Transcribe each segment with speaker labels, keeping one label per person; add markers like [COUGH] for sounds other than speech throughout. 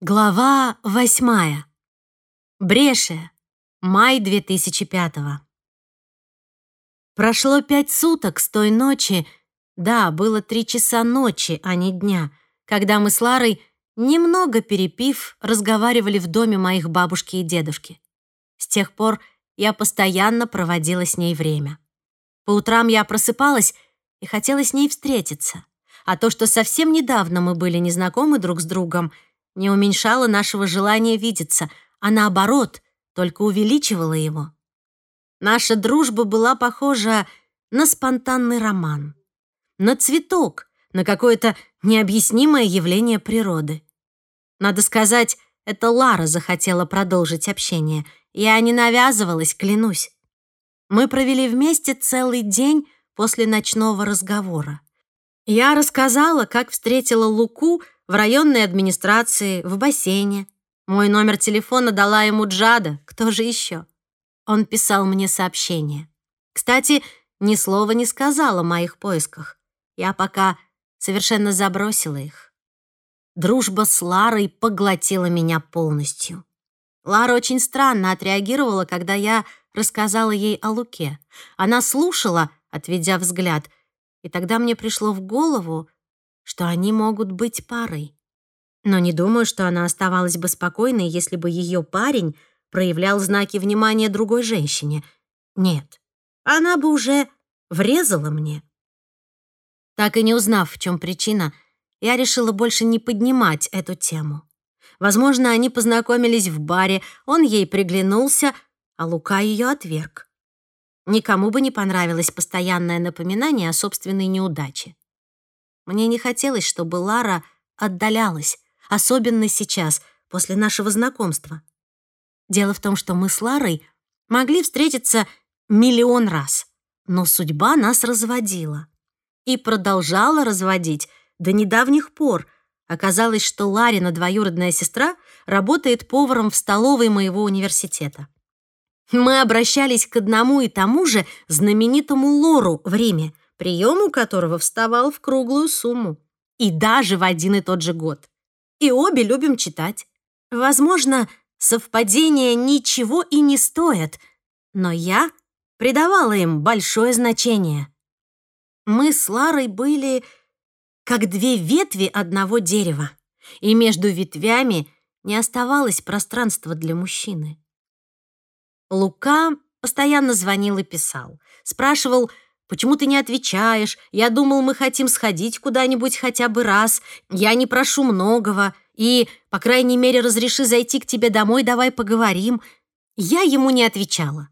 Speaker 1: Глава восьмая. Брешия. Май 2005 Прошло пять суток с той ночи, да, было три часа ночи, а не дня, когда мы с Ларой, немного перепив, разговаривали в доме моих бабушки и дедушки. С тех пор я постоянно проводила с ней время. По утрам я просыпалась и хотела с ней встретиться. А то, что совсем недавно мы были незнакомы друг с другом — не уменьшало нашего желания видеться, а наоборот, только увеличивало его. Наша дружба была похожа на спонтанный роман, на цветок, на какое-то необъяснимое явление природы. Надо сказать, это Лара захотела продолжить общение. Я не навязывалась, клянусь. Мы провели вместе целый день после ночного разговора. Я рассказала, как встретила Луку в районной администрации, в бассейне. Мой номер телефона дала ему Джада, кто же еще? Он писал мне сообщение. Кстати, ни слова не сказал о моих поисках. Я пока совершенно забросила их. Дружба с Ларой поглотила меня полностью. Лара очень странно отреагировала, когда я рассказала ей о Луке. Она слушала, отведя взгляд, и тогда мне пришло в голову, что они могут быть парой. Но не думаю, что она оставалась бы спокойной, если бы ее парень проявлял знаки внимания другой женщине. Нет, она бы уже врезала мне. Так и не узнав, в чем причина, я решила больше не поднимать эту тему. Возможно, они познакомились в баре, он ей приглянулся, а Лука ее отверг. Никому бы не понравилось постоянное напоминание о собственной неудаче. Мне не хотелось, чтобы Лара отдалялась, особенно сейчас, после нашего знакомства. Дело в том, что мы с Ларой могли встретиться миллион раз, но судьба нас разводила. И продолжала разводить до недавних пор. Оказалось, что Ларина двоюродная сестра работает поваром в столовой моего университета. Мы обращались к одному и тому же знаменитому Лору в Риме, прием у которого вставал в круглую сумму. И даже в один и тот же год. И обе любим читать. Возможно, совпадения ничего и не стоят, но я придавала им большое значение. Мы с Ларой были как две ветви одного дерева, и между ветвями не оставалось пространства для мужчины. Лука постоянно звонил и писал, спрашивал, Почему ты не отвечаешь? Я думал, мы хотим сходить куда-нибудь хотя бы раз. Я не прошу многого. И, по крайней мере, разреши зайти к тебе домой, давай поговорим». Я ему не отвечала.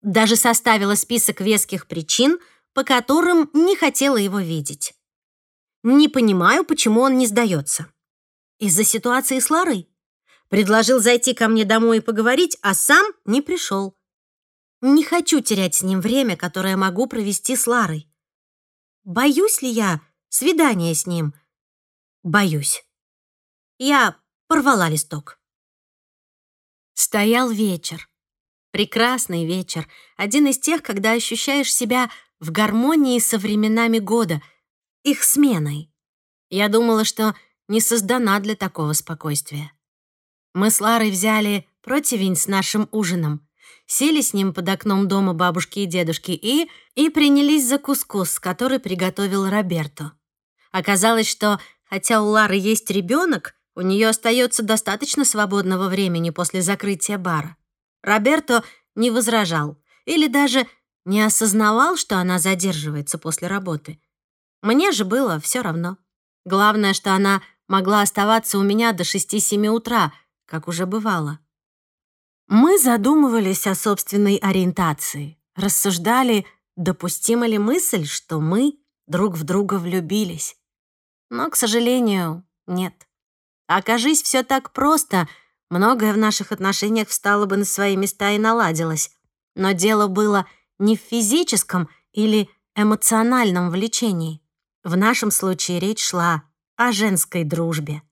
Speaker 1: Даже составила список веских причин, по которым не хотела его видеть. Не понимаю, почему он не сдается. Из-за ситуации с Ларой? Предложил зайти ко мне домой и поговорить, а сам не пришел. Не хочу терять с ним время, которое могу провести с Ларой. Боюсь ли я свидания с ним? Боюсь. Я порвала листок. Стоял вечер. Прекрасный вечер. Один из тех, когда ощущаешь себя в гармонии со временами года, их сменой. Я думала, что не создана для такого спокойствия. Мы с Ларой взяли противень с нашим ужином сели с ним под окном дома бабушки и дедушки и... и принялись за кускус, который приготовил Роберто. Оказалось, что хотя у Лары есть ребенок, у нее остается достаточно свободного времени после закрытия бара. Роберто не возражал или даже не осознавал, что она задерживается после работы. Мне же было все равно. Главное, что она могла оставаться у меня до 6-7 утра, как уже бывало. Мы задумывались о собственной ориентации, рассуждали, допустима ли мысль, что мы друг в друга влюбились. Но, к сожалению, нет. Окажись все так просто, многое в наших отношениях встало бы на свои места и наладилось. Но дело было не в физическом или эмоциональном влечении. В нашем случае речь шла о женской дружбе.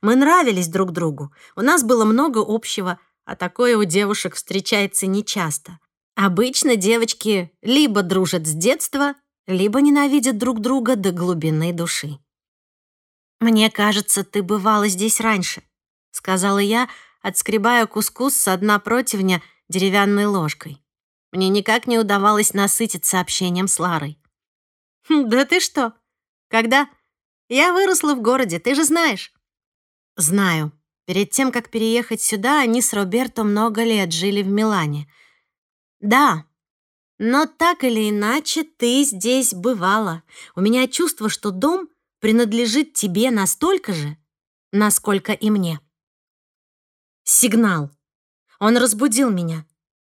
Speaker 1: Мы нравились друг другу, у нас было много общего, а такое у девушек встречается нечасто. Обычно девочки либо дружат с детства, либо ненавидят друг друга до глубины души. «Мне кажется, ты бывала здесь раньше», — сказала я, отскребая кускус с дна противня деревянной ложкой. Мне никак не удавалось насытиться общением с Ларой. «Хм, «Да ты что? Когда? Я выросла в городе, ты же знаешь». «Знаю. Перед тем, как переехать сюда, они с Роберто много лет жили в Милане. Да, но так или иначе ты здесь бывала. У меня чувство, что дом принадлежит тебе настолько же, насколько и мне». Сигнал. Он разбудил меня.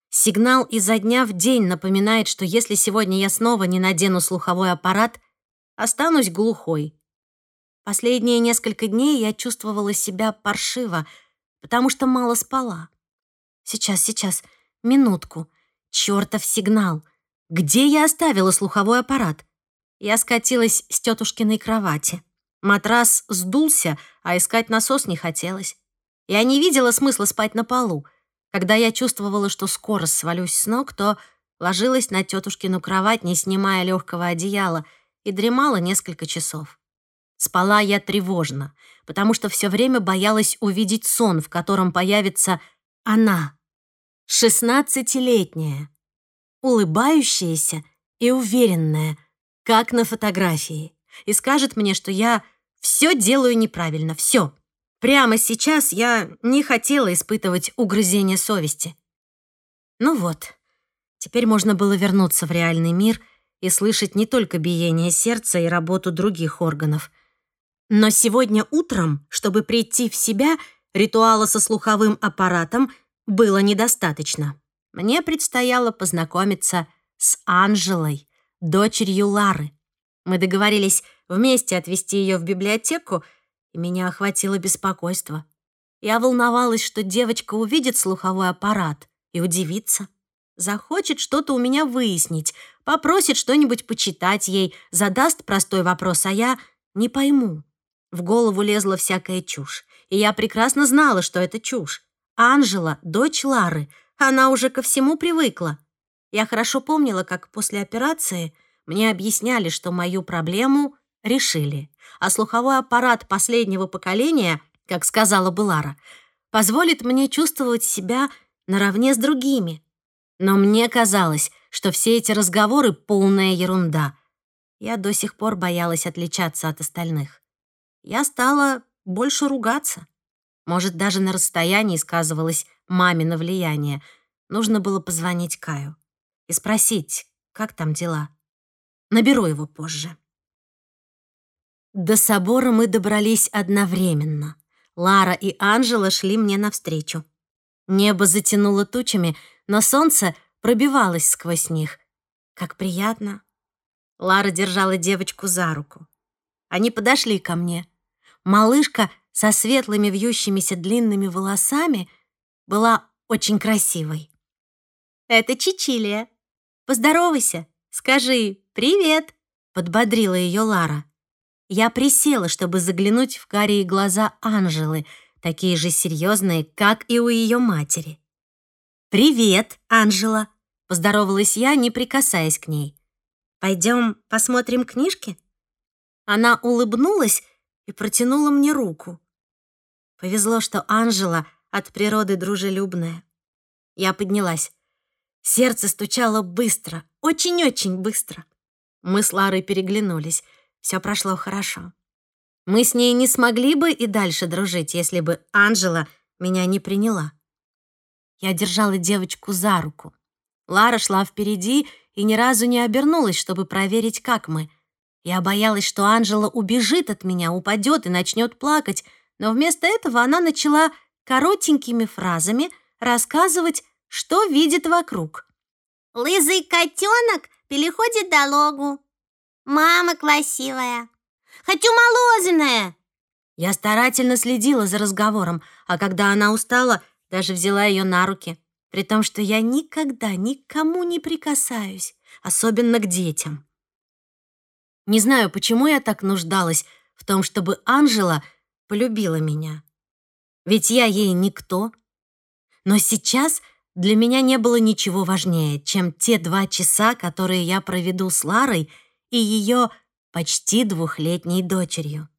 Speaker 1: Сигнал изо дня в день напоминает, что если сегодня я снова не надену слуховой аппарат, останусь глухой. Последние несколько дней я чувствовала себя паршиво, потому что мало спала. Сейчас, сейчас, минутку. Чёртов сигнал. Где я оставила слуховой аппарат? Я скатилась с тетушкиной кровати. Матрас сдулся, а искать насос не хотелось. Я не видела смысла спать на полу — когда я чувствовала, что скоро свалюсь с ног, то ложилась на тетушкину кровать, не снимая легкого одеяла, и дремала несколько часов. Спала я тревожно, потому что все время боялась увидеть сон, в котором появится она, шестнадцатилетняя, улыбающаяся и уверенная, как на фотографии, и скажет мне, что я все делаю неправильно, все. Прямо сейчас я не хотела испытывать угрызение совести. Ну вот, теперь можно было вернуться в реальный мир и слышать не только биение сердца и работу других органов. Но сегодня утром, чтобы прийти в себя, ритуала со слуховым аппаратом было недостаточно. Мне предстояло познакомиться с Анжелой, дочерью Лары. Мы договорились вместе отвезти ее в библиотеку — и меня охватило беспокойство. Я волновалась, что девочка увидит слуховой аппарат и удивится. Захочет что-то у меня выяснить, попросит что-нибудь почитать ей, задаст простой вопрос, а я не пойму. В голову лезла всякая чушь, и я прекрасно знала, что это чушь. Анжела — дочь Лары, она уже ко всему привыкла. Я хорошо помнила, как после операции мне объясняли, что мою проблему решили а слуховой аппарат последнего поколения, как сказала Былара, позволит мне чувствовать себя наравне с другими. Но мне казалось, что все эти разговоры — полная ерунда. Я до сих пор боялась отличаться от остальных. Я стала больше ругаться. Может, даже на расстоянии сказывалось мамино влияние. Нужно было позвонить Каю и спросить, как там дела. Наберу его позже. До собора мы добрались одновременно. Лара и Анжела шли мне навстречу. Небо затянуло тучами, но солнце пробивалось сквозь них. Как приятно. Лара держала девочку за руку. Они подошли ко мне. Малышка со светлыми вьющимися длинными волосами была очень красивой. «Это Чичилия. Поздоровайся, скажи «привет», — подбодрила ее Лара. Я присела, чтобы заглянуть в карие глаза Анжелы, такие же серьезные, как и у ее матери. «Привет, Анжела!» — поздоровалась я, не прикасаясь к ней. «Пойдем посмотрим книжки?» Она улыбнулась и протянула мне руку. Повезло, что Анжела от природы дружелюбная. Я поднялась. Сердце стучало быстро, очень-очень быстро. Мы с Ларой переглянулись — все прошло хорошо. Мы с ней не смогли бы и дальше дружить, если бы Анжела меня не приняла. Я держала девочку за руку. Лара шла впереди и ни разу не обернулась, чтобы проверить, как мы. Я боялась, что Анжела убежит от меня, упадет и начнет плакать, но вместо этого она начала коротенькими фразами рассказывать, что видит вокруг.
Speaker 2: «Лызый котенок переходит дорогу. Мама красивая. Хочу мороженое.
Speaker 1: Я старательно следила за разговором, а когда она устала, даже взяла ее на руки, при том, что я никогда никому не прикасаюсь, особенно к детям. Не знаю, почему я так нуждалась в том, чтобы Анжела полюбила меня. Ведь я ей никто. Но сейчас для меня не было ничего важнее, чем те два часа, которые я проведу с Ларой — и ее почти двухлетней дочерью.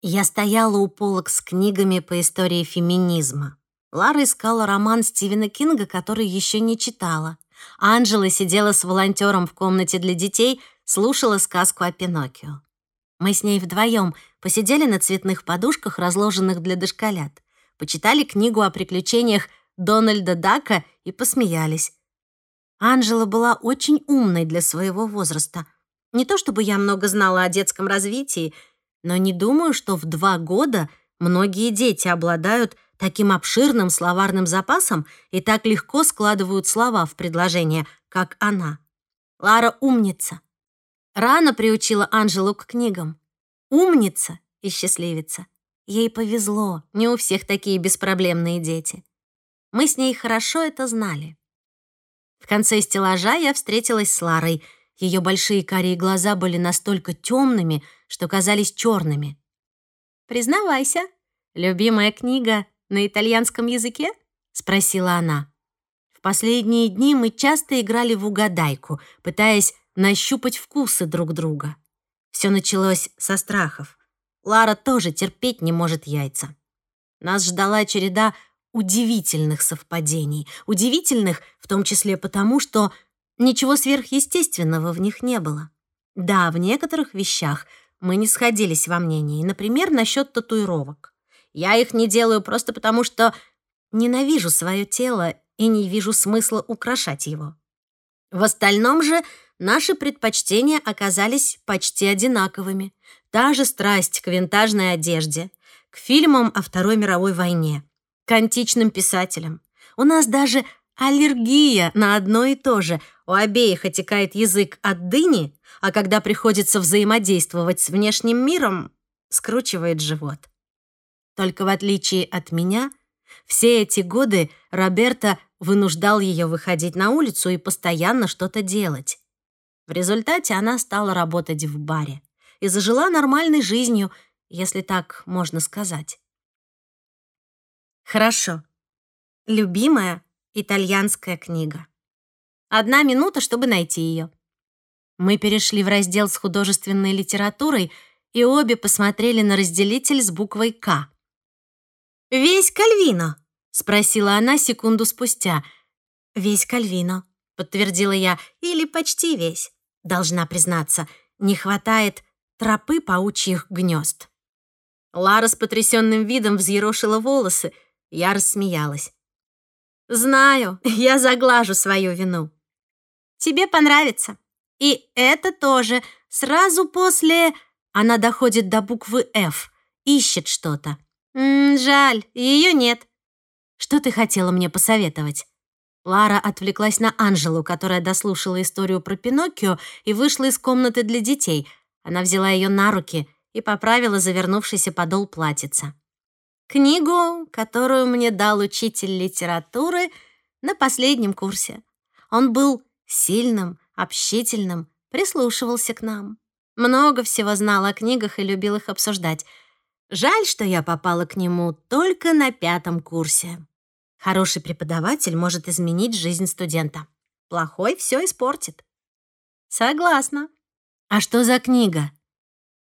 Speaker 1: Я стояла у полок с книгами по истории феминизма. Лара искала роман Стивена Кинга, который еще не читала. Анжела сидела с волонтером в комнате для детей, слушала сказку о Пиноккио. Мы с ней вдвоем посидели на цветных подушках, разложенных для дошколят, почитали книгу о приключениях Дональда Дака и посмеялись. Анжела была очень умной для своего возраста. Не то чтобы я много знала о детском развитии, но не думаю, что в два года многие дети обладают таким обширным словарным запасом и так легко складывают слова в предложения, как она. Лара умница. Рано приучила Анжелу к книгам. Умница и счастливица. Ей повезло, не у всех такие беспроблемные дети. Мы с ней хорошо это знали. В конце стеллажа я встретилась с Ларой. Ее большие карие глаза были настолько темными, что казались черными. «Признавайся, любимая книга на итальянском языке?» — спросила она. В последние дни мы часто играли в угадайку, пытаясь нащупать вкусы друг друга. Все началось со страхов. Лара тоже терпеть не может яйца. Нас ждала череда удивительных совпадений. Удивительных в том числе потому, что ничего сверхъестественного в них не было. Да, в некоторых вещах мы не сходились во мнении. Например, насчет татуировок. Я их не делаю просто потому, что ненавижу свое тело и не вижу смысла украшать его. В остальном же наши предпочтения оказались почти одинаковыми. Та же страсть к винтажной одежде, к фильмам о Второй мировой войне, к античным писателям. У нас даже аллергия на одно и то же. У обеих отекает язык от дыни, а когда приходится взаимодействовать с внешним миром, скручивает живот. Только в отличие от меня, все эти годы Роберто вынуждал ее выходить на улицу и постоянно что-то делать. В результате она стала работать в баре и зажила нормальной жизнью, если так можно сказать. Хорошо. Любимая итальянская книга. Одна минута, чтобы найти ее. Мы перешли в раздел с художественной литературой и обе посмотрели на разделитель с буквой «К». «Весь Кальвино?» — спросила она секунду спустя. «Весь Кальвино», — подтвердила я, — «или почти весь. Должна признаться, не хватает тропы паучьих гнезд». Лара с потрясенным видом взъерошила волосы, я рассмеялась. «Знаю, [LAUGHS] я заглажу свою вину. Тебе понравится. И это тоже. Сразу после...» Она доходит до буквы «Ф», ищет что-то. «Жаль, ее нет». «Что ты хотела мне посоветовать?» Лара отвлеклась на Анжелу, которая дослушала историю про Пиноккио и вышла из комнаты для детей. Она взяла ее на руки и поправила завернувшийся подол платьица. Книгу, которую мне дал учитель литературы на последнем курсе. Он был сильным, общительным, прислушивался к нам. Много всего знал о книгах и любил их обсуждать. Жаль, что я попала к нему только на пятом курсе. Хороший преподаватель может изменить жизнь студента. Плохой все испортит. Согласна. А что за книга?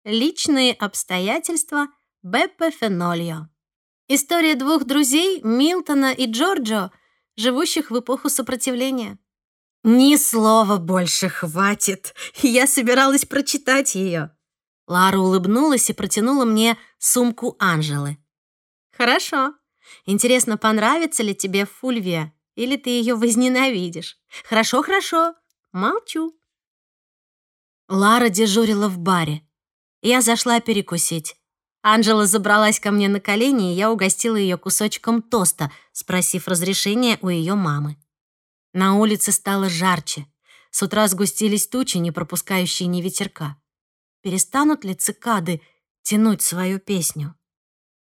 Speaker 1: Личные обстоятельства Беппе Фенольо. История двух друзей, Милтона и Джорджо, живущих в эпоху сопротивления. Ни слова больше хватит. Я собиралась прочитать ее. Лара улыбнулась и протянула мне сумку Анжелы. Хорошо. Интересно, понравится ли тебе Фульвия, или ты ее возненавидишь? Хорошо, хорошо. Молчу. Лара дежурила в баре. Я зашла перекусить. Анжела забралась ко мне на колени, и я угостила ее кусочком тоста, спросив разрешения у ее мамы. На улице стало жарче. С утра сгустились тучи, не пропускающие ни ветерка. Перестанут ли цикады тянуть свою песню?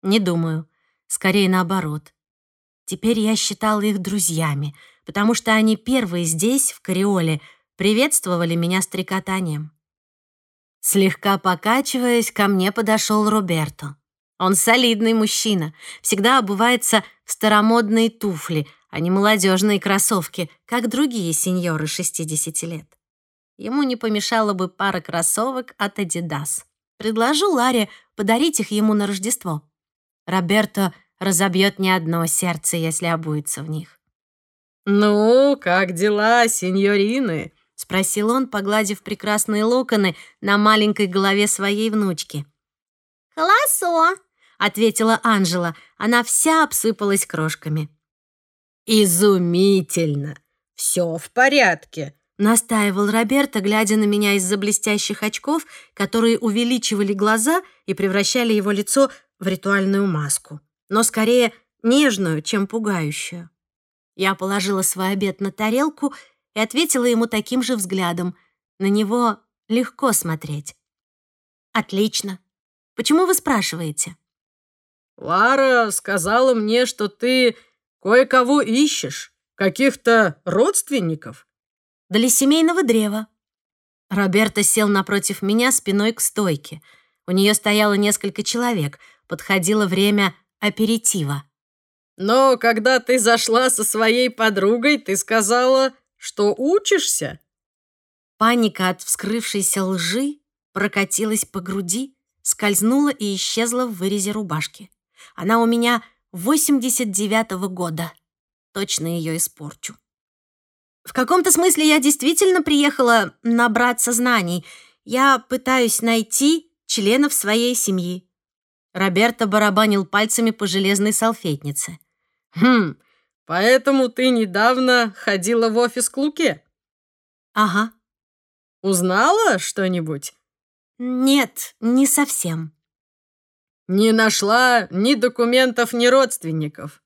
Speaker 1: Не думаю. Скорее наоборот. Теперь я считала их друзьями, потому что они первые здесь, в Кариоле, приветствовали меня стрекотанием. Слегка покачиваясь, ко мне подошел Роберто. Он солидный мужчина, всегда обувается в старомодные туфли, а не молодежные кроссовки, как другие сеньоры 60 лет. Ему не помешала бы пара кроссовок от Adidas. Предложу Ларе подарить их ему на Рождество. Роберто разобьет не одно сердце, если обуется в них.
Speaker 3: «Ну, как дела, сеньорины?»
Speaker 1: — спросил он, погладив прекрасные локоны на маленькой голове своей внучки.
Speaker 2: «Холосо», —
Speaker 1: ответила Анжела. Она вся обсыпалась крошками.
Speaker 3: «Изумительно! Все в порядке!»
Speaker 1: — настаивал Роберто, глядя на меня из-за блестящих очков, которые увеличивали глаза и превращали его лицо в ритуальную маску, но скорее нежную, чем пугающую. Я положила свой обед на тарелку и ответила ему таким же взглядом. На него легко смотреть. «Отлично. Почему вы спрашиваете?»
Speaker 3: «Лара сказала мне, что ты кое-кого ищешь, каких-то родственников».
Speaker 1: «Для семейного древа». Роберто сел напротив меня спиной к стойке. У нее стояло несколько человек. Подходило время аперитива.
Speaker 3: Но когда ты зашла со своей подругой, ты сказала, что учишься.
Speaker 1: Паника от вскрывшейся лжи прокатилась по груди, скользнула и исчезла в вырезе рубашки. Она у меня 89-го года. Точно ее испорчу. В каком-то смысле я действительно приехала набраться знаний. Я пытаюсь найти членов своей семьи. Роберто барабанил пальцами по железной салфетнице.
Speaker 3: «Хм, поэтому ты недавно ходила в офис к Луке?»
Speaker 1: «Ага».
Speaker 3: «Узнала что-нибудь?»
Speaker 1: «Нет, не совсем».
Speaker 3: «Не нашла ни документов, ни родственников?»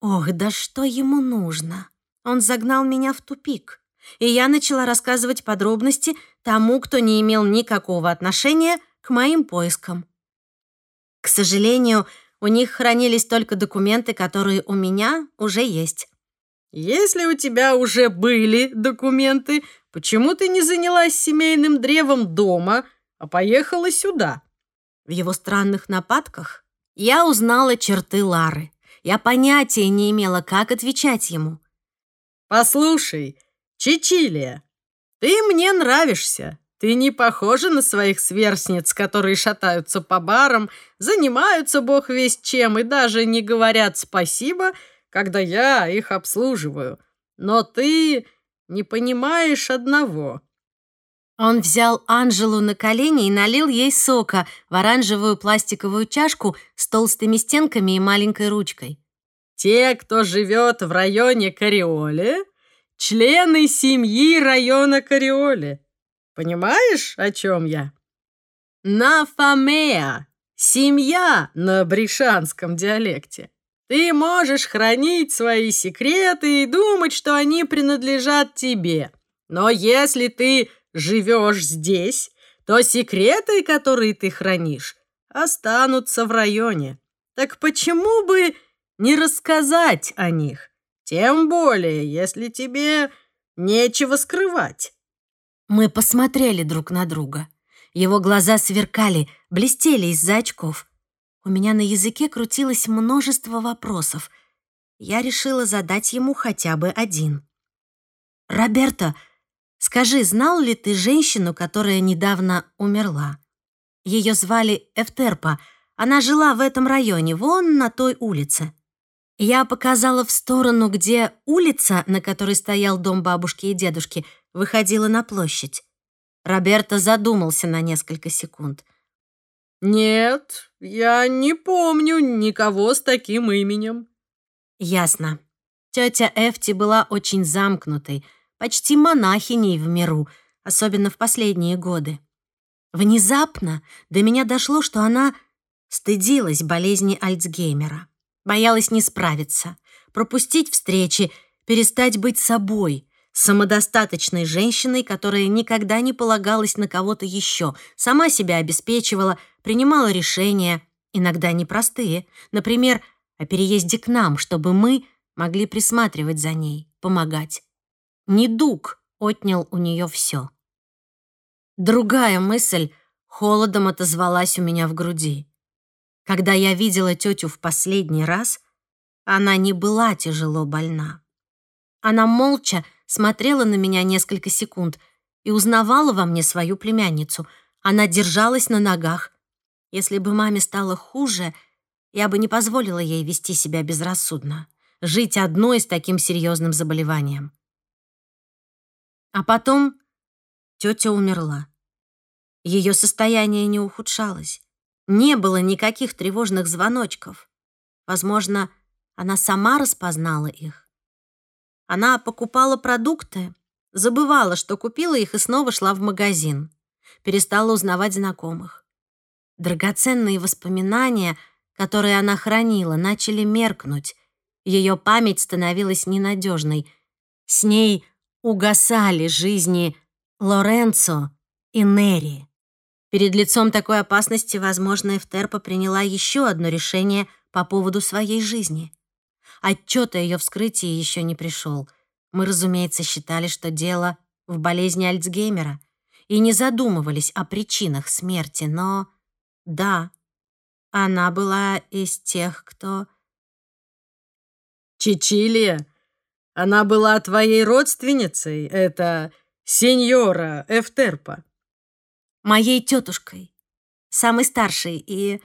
Speaker 1: «Ох, да что ему нужно? Он загнал меня в тупик, и я начала рассказывать подробности тому, кто не имел никакого отношения к моим поискам. К сожалению, у них хранились только документы, которые у меня уже есть.
Speaker 3: Если у тебя уже были документы, почему ты не занялась семейным древом дома, а поехала сюда?
Speaker 1: В его странных нападках я узнала черты Лары. Я понятия не имела, как отвечать ему.
Speaker 3: Послушай, Чичилия, ты мне нравишься. Ты не похожа на своих сверстниц, которые шатаются по барам, занимаются бог весть чем и даже не говорят спасибо, когда я их обслуживаю. Но ты не понимаешь одного.
Speaker 1: Он взял Анжелу на колени и налил ей сока в оранжевую пластиковую чашку с толстыми стенками и маленькой ручкой.
Speaker 3: Те, кто живет в районе Кариоле, члены семьи района Кариоле. Понимаешь, о чем я? На фамеа. Семья на бришанском диалекте. Ты можешь хранить свои секреты и думать, что они принадлежат тебе. Но если ты живешь здесь, то секреты, которые ты хранишь, останутся в районе. Так почему бы не рассказать о них? Тем более, если тебе нечего скрывать.
Speaker 1: Мы посмотрели друг на друга. Его глаза сверкали, блестели из-за очков. У меня на языке крутилось множество вопросов. Я решила задать ему хотя бы один. «Роберто, скажи, знал ли ты женщину, которая недавно умерла? Ее звали Эфтерпа. Она жила в этом районе, вон на той улице». Я показала в сторону, где улица, на которой стоял дом бабушки и дедушки — выходила на площадь. Роберто задумался на несколько секунд.
Speaker 3: «Нет, я не помню никого с таким именем».
Speaker 1: «Ясно. Тетя Эфти была очень замкнутой, почти монахиней в миру, особенно в последние годы. Внезапно до меня дошло, что она стыдилась болезни Альцгеймера, боялась не справиться, пропустить встречи, перестать быть собой — самодостаточной женщиной, которая никогда не полагалась на кого-то еще, сама себя обеспечивала, принимала решения, иногда непростые, например, о переезде к нам, чтобы мы могли присматривать за ней, помогать. Недуг отнял у нее все. Другая мысль холодом отозвалась у меня в груди. Когда я видела тетю в последний раз, она не была тяжело больна. Она молча смотрела на меня несколько секунд и узнавала во мне свою племянницу. Она держалась на ногах. Если бы маме стало хуже, я бы не позволила ей вести себя безрассудно, жить одной с таким серьезным заболеванием. А потом тетя умерла. Ее состояние не ухудшалось. Не было никаких тревожных звоночков. Возможно, она сама распознала их. Она покупала продукты, забывала, что купила их, и снова шла в магазин. Перестала узнавать знакомых. Драгоценные воспоминания, которые она хранила, начали меркнуть. Ее память становилась ненадежной. С ней угасали жизни Лоренцо и Нери. Перед лицом такой опасности, возможно, Эфтерпа приняла еще одно решение по поводу своей жизни. Отчет о ее вскрытии еще не пришел. Мы, разумеется, считали, что дело в болезни Альцгеймера и не задумывались о причинах смерти, но... Да, она была из тех, кто...
Speaker 3: Чичилия, она была твоей родственницей, это сеньора Эфтерпа
Speaker 1: моей тетушкой, самой старшей, и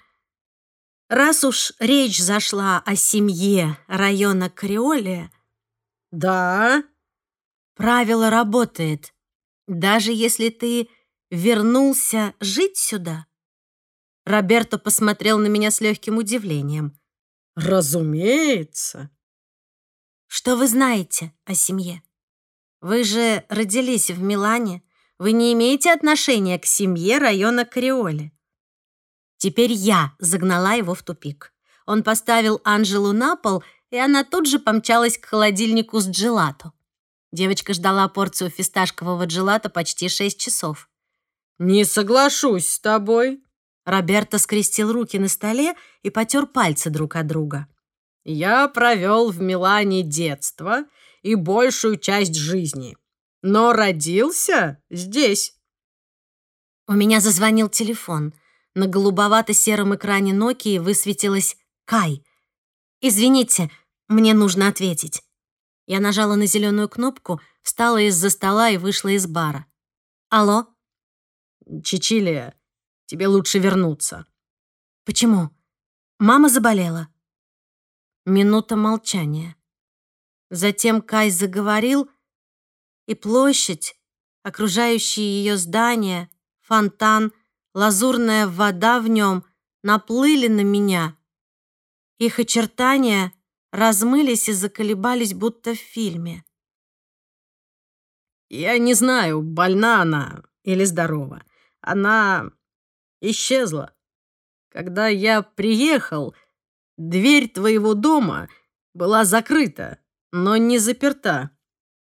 Speaker 1: раз уж речь зашла о семье района Криоле...
Speaker 3: Да?
Speaker 1: Правило работает, даже если ты вернулся жить сюда. Роберто посмотрел на меня с легким удивлением.
Speaker 3: Разумеется.
Speaker 1: Что вы знаете о семье? Вы же родились в Милане, вы не имеете отношения к семье района Криоли. Теперь я загнала его в тупик. Он поставил Анжелу на пол, и она тут же помчалась к холодильнику с джелато. Девочка ждала порцию фисташкового джелато почти шесть часов.
Speaker 3: «Не соглашусь с тобой».
Speaker 1: Роберто скрестил руки на столе и потер пальцы друг от друга.
Speaker 3: «Я провел в Милане детство и большую часть жизни но родился здесь».
Speaker 1: У меня зазвонил телефон. На голубовато-сером экране Nokia высветилась «Кай». «Извините, мне нужно ответить». Я нажала на зеленую кнопку, встала из-за стола и вышла из бара. «Алло?»
Speaker 3: «Чичилия, тебе лучше вернуться».
Speaker 1: «Почему? Мама заболела?» Минута молчания. Затем Кай заговорил, и площадь, окружающие ее здания, фонтан, лазурная вода в нем наплыли на меня. Их очертания размылись и заколебались, будто в фильме.
Speaker 3: Я не знаю, больна она или здорова. Она исчезла. Когда я приехал, дверь твоего дома была закрыта, но не заперта.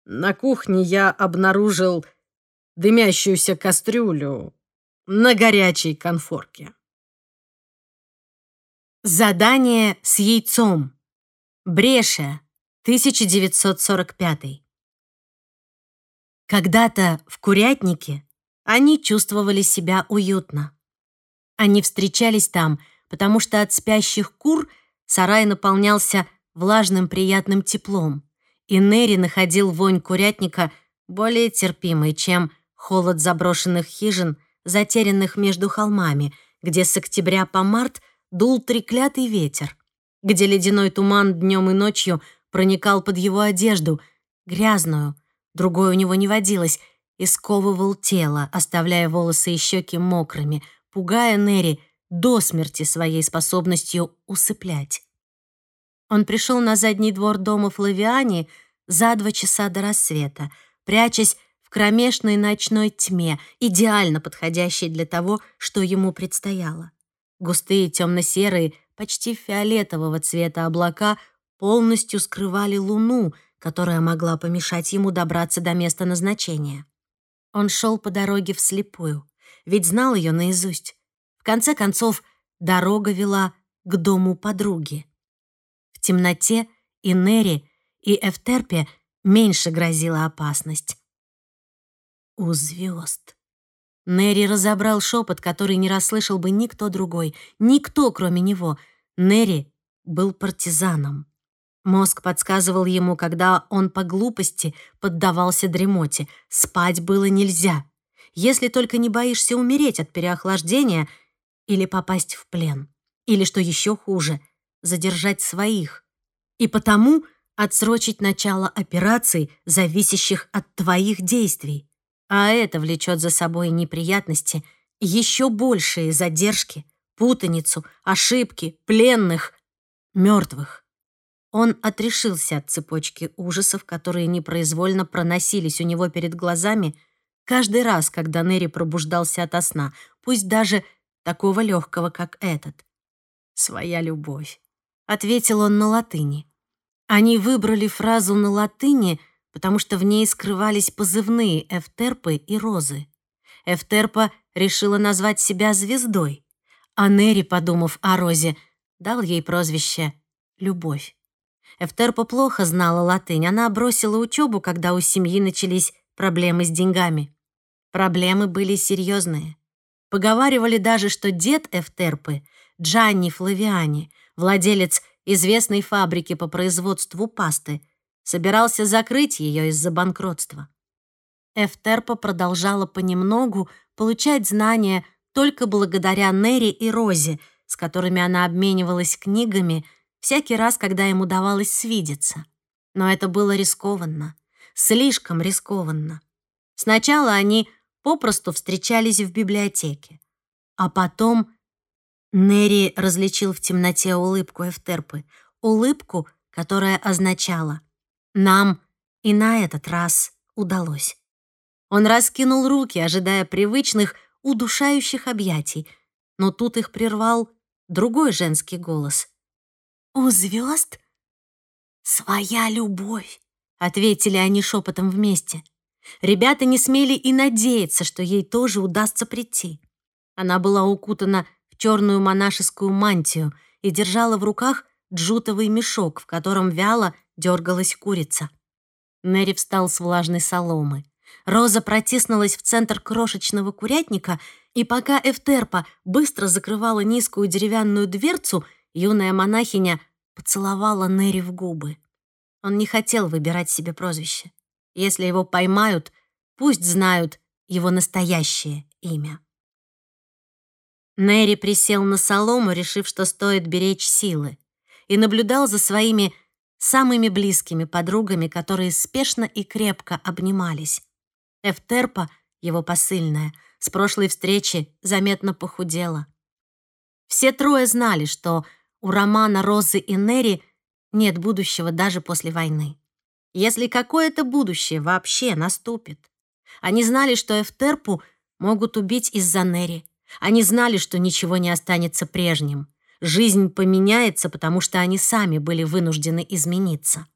Speaker 3: На кухне я обнаружил дымящуюся кастрюлю на горячей конфорке.
Speaker 1: Задание с яйцом. Бреша, 1945. Когда-то в курятнике они чувствовали себя уютно. Они встречались там, потому что от спящих кур сарай наполнялся влажным приятным теплом и Нери находил вонь курятника более терпимой, чем холод заброшенных хижин, затерянных между холмами, где с октября по март дул треклятый ветер, где ледяной туман днем и ночью проникал под его одежду, грязную, другой у него не водилось, и сковывал тело, оставляя волосы и щеки мокрыми, пугая Нери до смерти своей способностью усыплять. Он пришел на задний двор дома Флавиани за два часа до рассвета, прячась кромешной ночной тьме, идеально подходящей для того, что ему предстояло. Густые темно-серые, почти фиолетового цвета облака полностью скрывали луну, которая могла помешать ему добраться до места назначения. Он шел по дороге вслепую, ведь знал ее наизусть. В конце концов, дорога вела к дому подруги. В темноте и Нери, и Эфтерпе меньше грозила опасность. У звезд. Нери разобрал шепот, который не расслышал бы никто другой, никто, кроме него. Нери был партизаном. Мозг подсказывал ему, когда он по глупости поддавался дремоте. Спать было нельзя. Если только не боишься умереть от переохлаждения или попасть в плен, или, что еще хуже, задержать своих. И потому отсрочить начало операций, зависящих от твоих действий. А это влечет за собой неприятности, еще большие задержки, путаницу, ошибки, пленных, мертвых. Он отрешился от цепочки ужасов, которые непроизвольно проносились у него перед глазами каждый раз, когда Нери пробуждался ото сна, пусть даже такого легкого, как этот. «Своя любовь», — ответил он на латыни. Они выбрали фразу на латыни, потому что в ней скрывались позывные Эфтерпы и Розы. Эфтерпа решила назвать себя звездой, а Нери, подумав о Розе, дал ей прозвище «Любовь». Эфтерпа плохо знала латынь. Она бросила учебу, когда у семьи начались проблемы с деньгами. Проблемы были серьезные. Поговаривали даже, что дед Эфтерпы, Джанни Флавиани, владелец известной фабрики по производству пасты, собирался закрыть ее из-за банкротства. Эфтерпа продолжала понемногу получать знания только благодаря Нери и Розе, с которыми она обменивалась книгами — всякий раз, когда им удавалось свидеться. Но это было рискованно, слишком рискованно. Сначала они попросту встречались в библиотеке, а потом Нери различил в темноте улыбку Эфтерпы, улыбку, которая означала «нам и на этот раз удалось». Он раскинул руки, ожидая привычных, удушающих объятий, но тут их прервал другой женский голос. «У звезд своя любовь», — ответили они шепотом вместе. Ребята не смели и надеяться, что ей тоже удастся прийти. Она была укутана в черную монашескую мантию и держала в руках джутовый мешок, в котором вяло дергалась курица. Нэри встал с влажной соломы. Роза протиснулась в центр крошечного курятника, и пока Эфтерпа быстро закрывала низкую деревянную дверцу, юная монахиня поцеловала Нери в губы. Он не хотел выбирать себе прозвище. Если его поймают, пусть знают его настоящее имя. Нери присел на солому, решив, что стоит беречь силы, и наблюдал за своими самыми близкими подругами, которые спешно и крепко обнимались. Эфтерпа, его посыльная, с прошлой встречи заметно похудела. Все трое знали, что у романа Розы и Нери нет будущего даже после войны. Если какое-то будущее вообще наступит. Они знали, что Эфтерпу могут убить из-за Нери. Они знали, что ничего не останется прежним. Жизнь поменяется, потому что они сами были вынуждены измениться.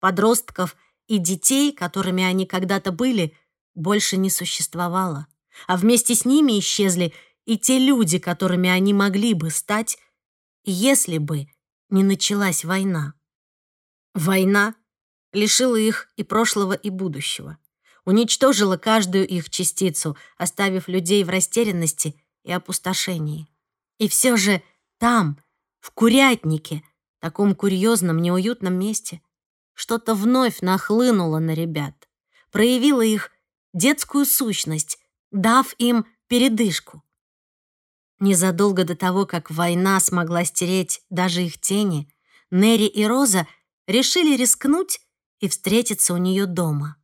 Speaker 1: Подростков и детей, которыми они когда-то были, больше не существовало. А вместе с ними исчезли и те люди, которыми они могли бы стать, если бы не началась война. Война лишила их и прошлого, и будущего, уничтожила каждую их частицу, оставив людей в растерянности и опустошении. И все же там, в курятнике, таком курьезном, неуютном месте, что-то вновь нахлынуло на ребят, проявило их детскую сущность, дав им передышку. Незадолго до того, как война смогла стереть даже их тени, Нери и Роза решили рискнуть и встретиться у нее дома.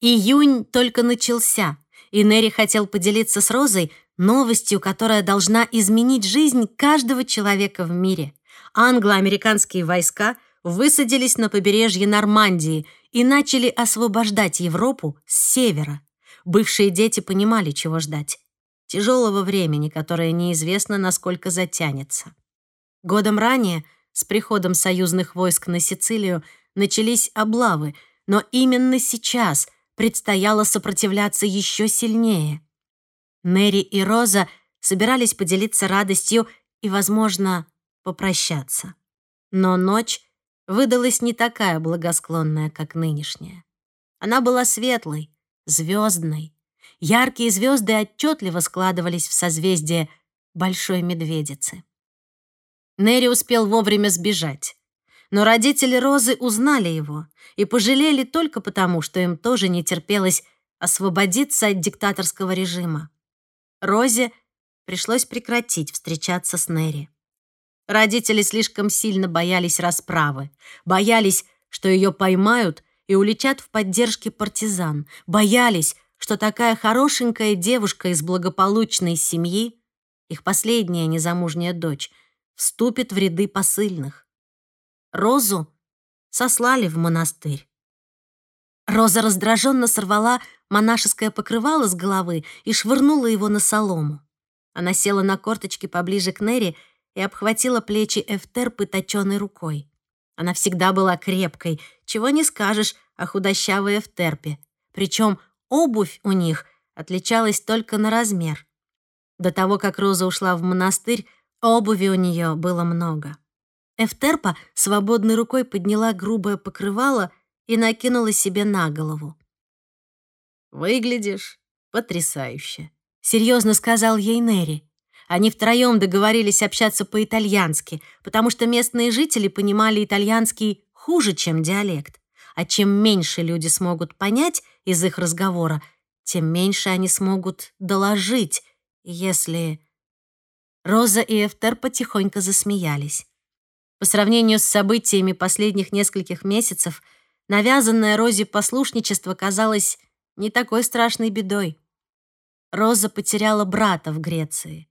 Speaker 1: Июнь только начался, и Нери хотел поделиться с Розой новостью, которая должна изменить жизнь каждого человека в мире. Англо-американские войска высадились на побережье Нормандии и начали освобождать Европу с севера. Бывшие дети понимали, чего ждать тяжелого времени, которое неизвестно, насколько затянется. Годом ранее, с приходом союзных войск на Сицилию, начались облавы, но именно сейчас предстояло сопротивляться еще сильнее. Мэри и Роза собирались поделиться радостью и, возможно, попрощаться. Но ночь выдалась не такая благосклонная, как нынешняя. Она была светлой, звездной, Яркие звезды отчетливо складывались в созвездие Большой Медведицы. Нери успел вовремя сбежать. Но родители Розы узнали его и пожалели только потому, что им тоже не терпелось освободиться от диктаторского режима. Розе пришлось прекратить встречаться с Нерри. Родители слишком сильно боялись расправы, боялись, что ее поймают и улетят в поддержке партизан, боялись, что такая хорошенькая девушка из благополучной семьи, их последняя незамужняя дочь, вступит в ряды посыльных. Розу сослали в монастырь. Роза раздраженно сорвала монашеское покрывало с головы и швырнула его на солому. Она села на корточки поближе к Нерри и обхватила плечи Эфтерпы точёной рукой. Она всегда была крепкой, чего не скажешь о худощавой Эфтерпе. Причем обувь у них отличалась только на размер. До того, как Роза ушла в монастырь, обуви у нее было много. Эфтерпа свободной рукой подняла грубое покрывало и накинула себе на голову.
Speaker 3: «Выглядишь потрясающе», —
Speaker 1: серьезно сказал ей Нерри. Они втроем договорились общаться по-итальянски, потому что местные жители понимали итальянский хуже, чем диалект. А чем меньше люди смогут понять из их разговора, тем меньше они смогут доложить, если... Роза и Эфтер потихоньку засмеялись. По сравнению с событиями последних нескольких месяцев, навязанное Розе послушничество казалось не такой страшной бедой. Роза потеряла брата в Греции.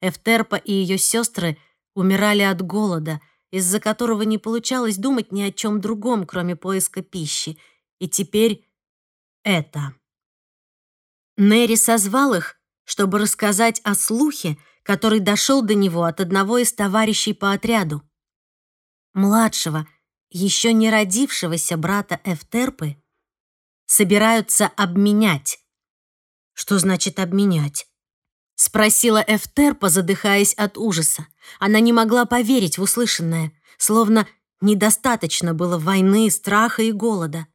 Speaker 1: Эфтерпа и ее сестры умирали от голода, из-за которого не получалось думать ни о чем другом, кроме поиска пищи. И теперь это. Нери созвал их, чтобы рассказать о слухе, который дошел до него от одного из товарищей по отряду. Младшего, еще не родившегося брата Эфтерпы, собираются обменять. Что значит обменять? Спросила Эфтерпа, задыхаясь от ужаса. Она не могла поверить в услышанное, словно недостаточно было войны, страха и голода.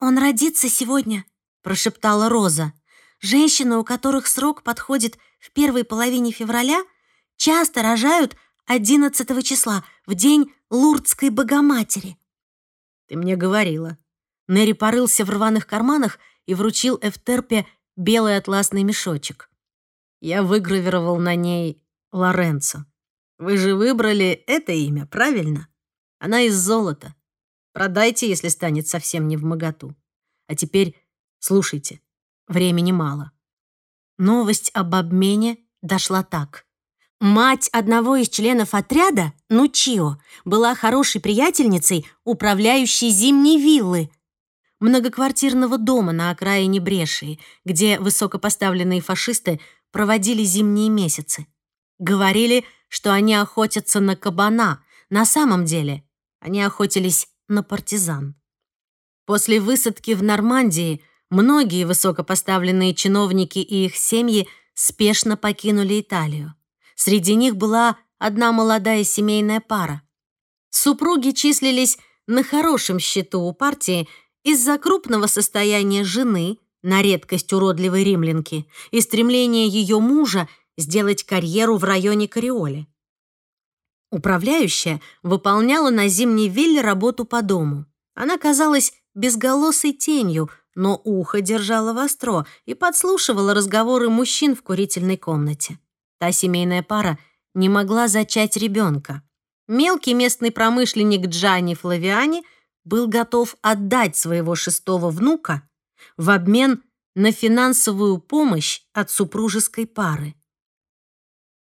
Speaker 1: «Он родится сегодня», — прошептала Роза. «Женщины, у которых срок подходит в первой половине февраля, часто рожают 11 числа, в день Лурдской Богоматери».
Speaker 3: «Ты мне говорила».
Speaker 1: Нери порылся в рваных карманах и вручил Эфтерпе белый атласный мешочек.
Speaker 3: Я выгравировал на ней Лоренцо. Вы же выбрали это имя, правильно? Она из золота. Продайте, если станет совсем не в моготу. А теперь слушайте. Времени мало.
Speaker 1: Новость об обмене дошла так. Мать одного из членов отряда, Нучио, была хорошей приятельницей управляющей зимней виллы, многоквартирного дома на окраине Брешии, где высокопоставленные фашисты проводили зимние месяцы. Говорили, что они охотятся на кабана. На самом деле они охотились на партизан. После высадки в Нормандии многие высокопоставленные чиновники и их семьи спешно покинули Италию. Среди них была одна молодая семейная пара. Супруги числились на хорошем счету у партии из-за крупного состояния жены, на редкость уродливой римлянки и стремление ее мужа сделать карьеру в районе Кариоли. Управляющая выполняла на зимней вилле работу по дому. Она казалась безголосой тенью, но ухо держала востро и подслушивала разговоры мужчин в курительной комнате. Та семейная пара не могла зачать ребенка. Мелкий местный промышленник Джани Флавиани был готов отдать своего шестого внука в обмен на финансовую помощь от супружеской пары.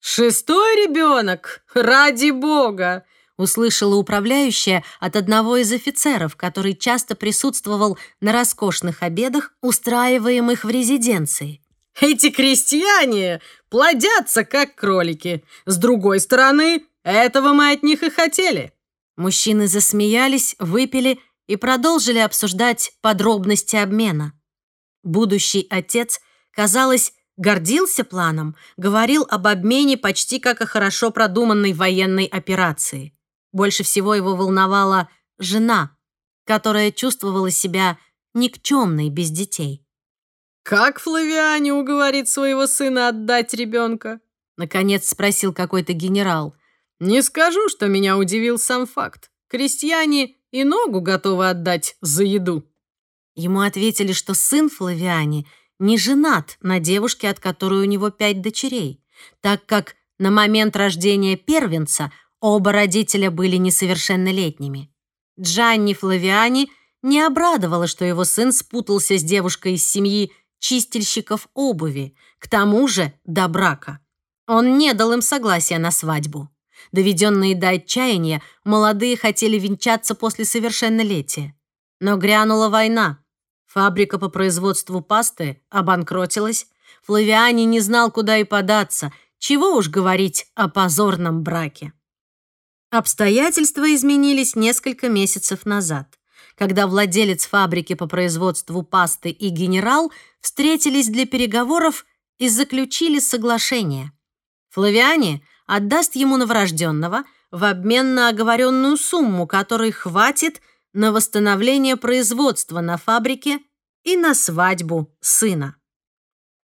Speaker 3: «Шестой ребенок! Ради бога!»
Speaker 1: услышала управляющая от одного из офицеров, который часто присутствовал на роскошных обедах, устраиваемых в резиденции.
Speaker 3: «Эти крестьяне плодятся, как кролики. С другой стороны, этого мы от них и хотели».
Speaker 1: Мужчины засмеялись, выпили и продолжили обсуждать подробности обмена. Будущий отец, казалось, гордился планом, говорил об обмене почти как о хорошо продуманной военной операции. Больше всего его волновала жена, которая чувствовала себя никчемной без детей.
Speaker 3: «Как Флавиане уговорит своего сына отдать ребенка?»
Speaker 1: Наконец спросил какой-то генерал.
Speaker 3: «Не скажу, что меня удивил сам факт. Крестьяне и ногу готовы отдать за еду».
Speaker 1: Ему ответили, что сын Флавиани не женат на девушке, от которой у него пять дочерей, так как на момент рождения первенца оба родителя были несовершеннолетними. Джанни Флавиани не обрадовало, что его сын спутался с девушкой из семьи чистильщиков обуви, к тому же до брака. Он не дал им согласия на свадьбу. Доведенные до отчаяния, молодые хотели венчаться после совершеннолетия. Но грянула война. Фабрика по производству пасты обанкротилась. Флавиани не знал, куда и податься. Чего уж говорить о позорном браке. Обстоятельства изменились несколько месяцев назад, когда владелец фабрики по производству пасты и генерал встретились для переговоров и заключили соглашение. Флавиане отдаст ему новорожденного в обмен на оговоренную сумму, которой хватит на восстановление производства на фабрике и на свадьбу сына.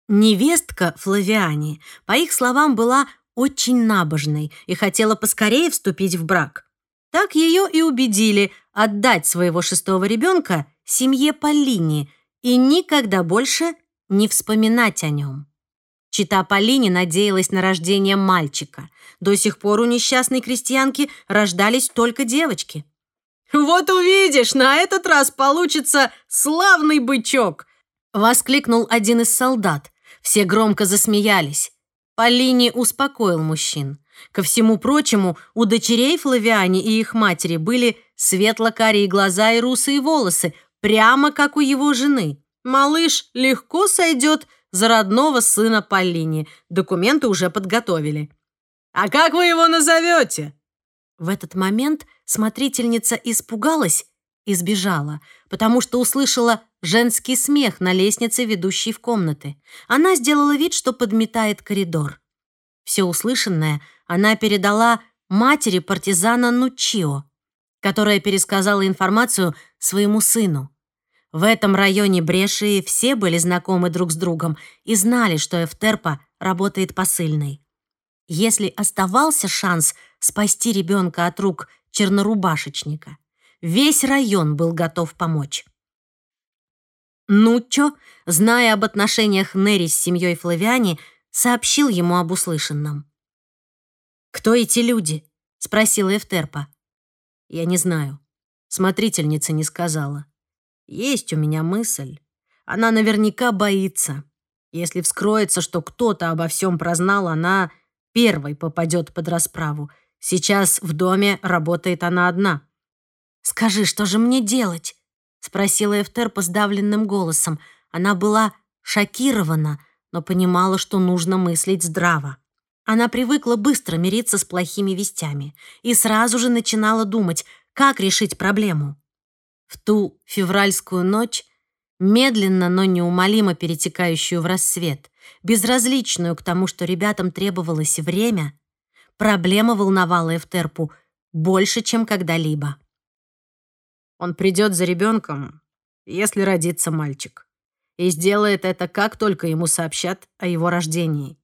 Speaker 1: Невестка Флавиани, по их словам, была очень набожной и хотела поскорее вступить в брак. Так ее и убедили отдать своего шестого ребенка семье Поллини и никогда больше не вспоминать о нем. Чита Полини надеялась на рождение мальчика. До сих пор у несчастной крестьянки рождались только девочки.
Speaker 3: «Вот увидишь, на этот раз получится славный бычок!»
Speaker 1: Воскликнул один из солдат. Все громко засмеялись. Полини успокоил мужчин. Ко всему прочему, у дочерей Флавиани и их матери были светло-карие глаза и русые волосы, прямо как у его жены. Малыш легко сойдет за родного сына Полини. Документы уже подготовили.
Speaker 3: «А как вы его назовете?»
Speaker 1: В этот момент смотрительница испугалась и сбежала, потому что услышала женский смех на лестнице, ведущей в комнаты. Она сделала вид, что подметает коридор. Все услышанное она передала матери партизана Нучио, которая пересказала информацию своему сыну. В этом районе Брешии все были знакомы друг с другом и знали, что Эфтерпа работает посыльной. Если оставался шанс спасти ребенка от рук чернорубашечника, весь район был готов помочь. Нуччо, зная об отношениях Нери с семьей Флавиани, сообщил ему об услышанном. «Кто эти люди?» — спросила Эфтерпа. «Я не знаю. Смотрительница не сказала. Есть у меня мысль. Она наверняка боится. Если вскроется, что кто-то обо всем прознал, она первой попадет под расправу. Сейчас в доме работает она одна». «Скажи, что же мне делать?» спросила Эфтер по сдавленным голосом. Она была шокирована, но понимала, что нужно мыслить здраво. Она привыкла быстро мириться с плохими вестями и сразу же начинала думать, как решить проблему. В ту февральскую ночь, медленно, но неумолимо перетекающую в рассвет, безразличную к тому, что ребятам требовалось время, проблема волновала Эфтерпу больше, чем когда-либо. Он придет за ребенком, если родится мальчик, и сделает это, как только ему сообщат о его рождении.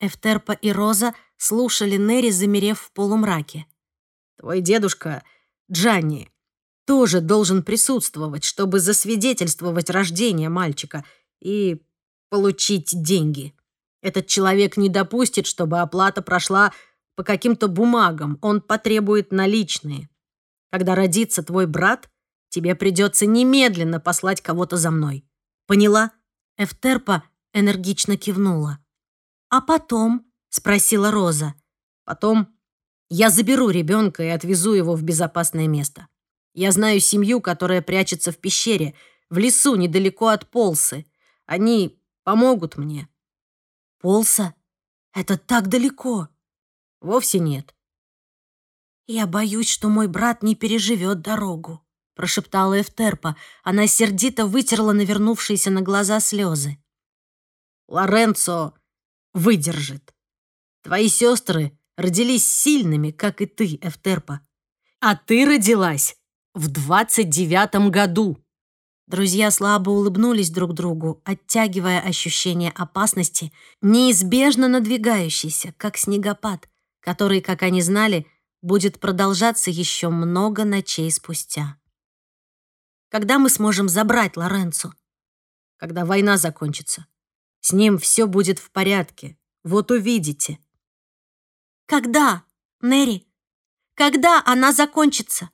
Speaker 1: Эфтерпа и Роза слушали Нери, замерев в полумраке. «Твой дедушка, Джанни, тоже должен присутствовать, чтобы засвидетельствовать рождение мальчика и получить деньги. Этот человек не допустит, чтобы оплата прошла по каким-то бумагам. Он потребует наличные. Когда родится твой брат, тебе придется немедленно послать кого-то за мной. Поняла?» Эфтерпа энергично кивнула. «А потом?» — спросила Роза. «Потом я заберу ребенка и отвезу его в безопасное место. Я знаю семью, которая прячется в пещере, в лесу недалеко от Полсы. Они помогут мне». «Полса? Это так далеко?» «Вовсе нет. «Я боюсь, что мой брат не переживет дорогу», — прошептала Эфтерпа. Она сердито вытерла навернувшиеся на глаза слезы. «Лоренцо выдержит. Твои сестры родились сильными, как и ты, Эфтерпа. А ты родилась в двадцать девятом году». Друзья слабо улыбнулись друг другу, оттягивая ощущение опасности, неизбежно надвигающейся, как снегопад, который, как они знали, — будет продолжаться еще много ночей спустя. Когда мы сможем забрать Лоренцо?
Speaker 3: когда война закончится. С ним все будет в порядке. Вот увидите.
Speaker 1: Когда, Нери? Когда она закончится?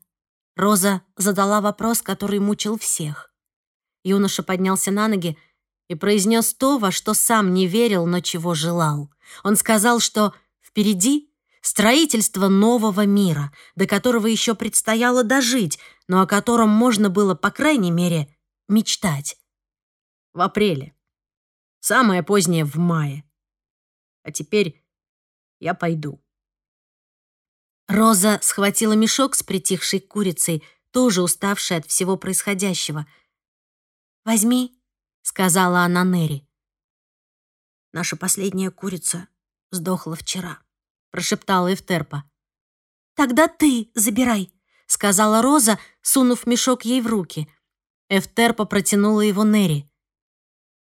Speaker 1: Роза задала вопрос, который мучил всех. Юноша поднялся на ноги и произнес то, во что сам не верил, но чего желал. Он сказал, что впереди строительство нового мира, до которого еще предстояло дожить, но о котором можно было, по крайней мере, мечтать.
Speaker 3: В апреле. Самое позднее в мае. А теперь я пойду.
Speaker 1: Роза схватила мешок с притихшей курицей, тоже уставшей от всего происходящего. «Возьми», — сказала она Нери. «Наша последняя курица сдохла вчера», — прошептала Эфтерпа. «Тогда ты забирай», — сказала Роза, сунув мешок ей в руки. Эфтерпа протянула его Нери.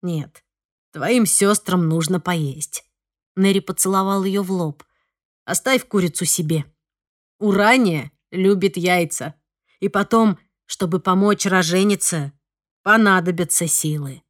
Speaker 3: «Нет, твоим сестрам нужно поесть».
Speaker 1: Нери поцеловал ее в лоб.
Speaker 3: «Оставь курицу себе». Урания любит яйца. И потом, чтобы помочь роженице, понадобятся силы.